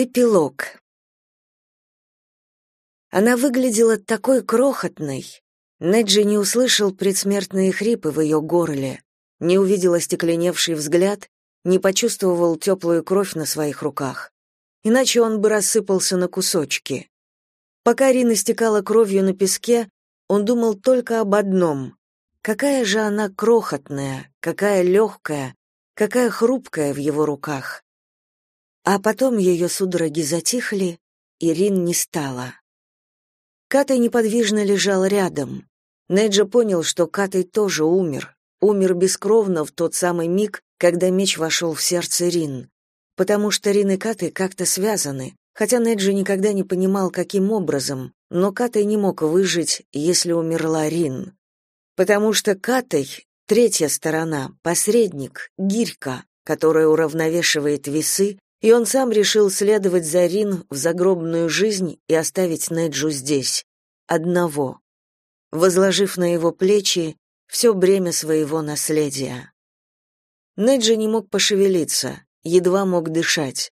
Эпилог. Она выглядела такой крохотной. Неджи не услышал предсмертные хрипы в ее горле, не увидел остекленевший взгляд, не почувствовал теплую кровь на своих руках. Иначе он бы рассыпался на кусочки. Пока Рина стекала кровью на песке, он думал только об одном. Какая же она крохотная, какая легкая, какая хрупкая в его руках. А потом ее судороги затихли, и Рин не стала. Катай неподвижно лежал рядом. Неджа понял, что Катай тоже умер. Умер бескровно в тот самый миг, когда меч вошел в сердце Рин. Потому что Рин и Катай как-то связаны, хотя Неджа никогда не понимал, каким образом, но Катай не мог выжить, если умерла Рин. Потому что Катай — третья сторона, посредник, гирька, которая уравновешивает весы, и он сам решил следовать за Рин в загробную жизнь и оставить Неджу здесь, одного, возложив на его плечи все бремя своего наследия. Неджи не мог пошевелиться, едва мог дышать.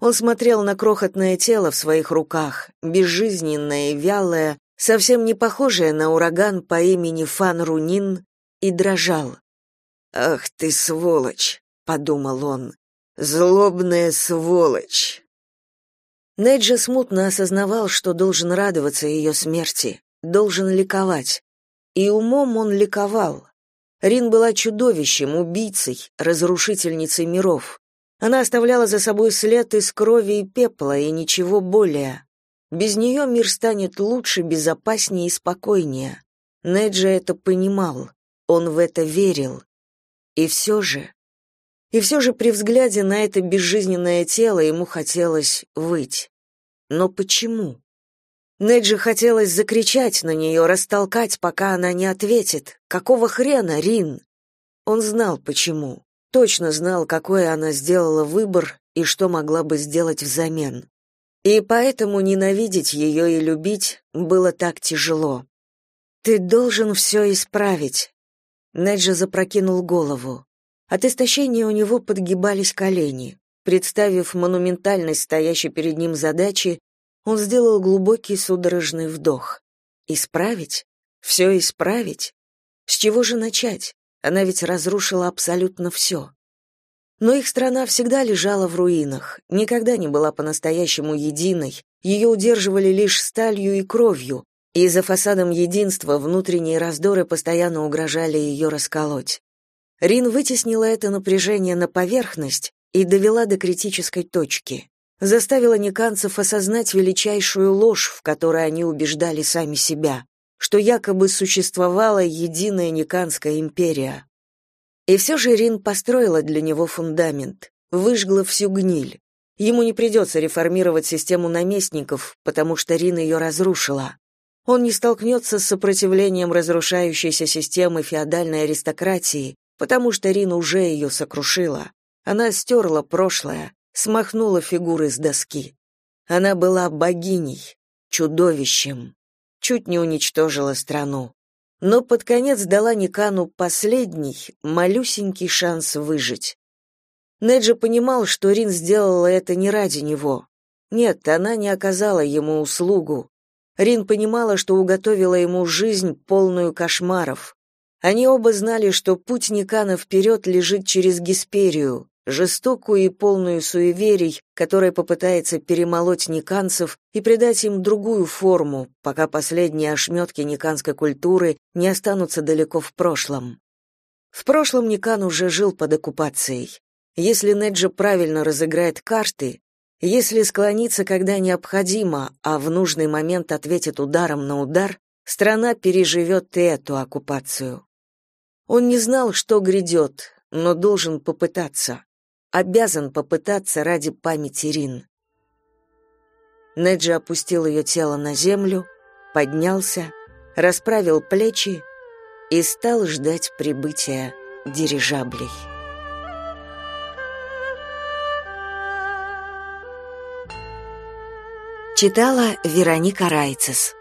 Он смотрел на крохотное тело в своих руках, безжизненное и вялое, совсем не похожее на ураган по имени Фан Рунин, и дрожал. «Ах ты, сволочь!» — подумал он. Злобная сволочь. Неджа смутно осознавал, что должен радоваться ее смерти, должен ликовать. И умом он ликовал. Рин была чудовищем, убийцей, разрушительницей миров. Она оставляла за собой след из крови и пепла, и ничего более. Без нее мир станет лучше, безопаснее и спокойнее. Неджа это понимал, он в это верил. И все же и все же при взгляде на это безжизненное тело ему хотелось выть. Но почему? Неджи хотелось закричать на нее, растолкать, пока она не ответит. Какого хрена, Рин? Он знал почему. Точно знал, какой она сделала выбор и что могла бы сделать взамен. И поэтому ненавидеть ее и любить было так тяжело. Ты должен все исправить. Неджи запрокинул голову. От истощения у него подгибались колени. Представив монументальность стоящей перед ним задачи, он сделал глубокий судорожный вдох. Исправить? Все исправить? С чего же начать? Она ведь разрушила абсолютно все. Но их страна всегда лежала в руинах, никогда не была по-настоящему единой, ее удерживали лишь сталью и кровью, и за фасадом единства внутренние раздоры постоянно угрожали ее расколоть. Рин вытеснила это напряжение на поверхность и довела до критической точки. Заставила никанцев осознать величайшую ложь, в которой они убеждали сами себя, что якобы существовала единая Никанская империя. И все же Рин построила для него фундамент, выжгла всю гниль. Ему не придется реформировать систему наместников, потому что Рин ее разрушила. Он не столкнется с сопротивлением разрушающейся системы феодальной аристократии, потому что Рин уже ее сокрушила. Она стерла прошлое, смахнула фигуры с доски. Она была богиней, чудовищем, чуть не уничтожила страну. Но под конец дала Никану последний, малюсенький шанс выжить. Неджи понимал, что Рин сделала это не ради него. Нет, она не оказала ему услугу. Рин понимала, что уготовила ему жизнь, полную кошмаров. Они оба знали, что путь Никана вперед лежит через Гесперию, жестокую и полную суеверий, которая попытается перемолоть никанцев и придать им другую форму, пока последние ошметки никанской культуры не останутся далеко в прошлом. В прошлом Никан уже жил под оккупацией. Если Неджа правильно разыграет карты, если склонится, когда необходимо, а в нужный момент ответит ударом на удар, страна переживет эту оккупацию. Он не знал, что грядет, но должен попытаться. Обязан попытаться ради памяти Рин. Неджи опустил ее тело на землю, поднялся, расправил плечи и стал ждать прибытия дирижаблей. Читала Вероника Райцес.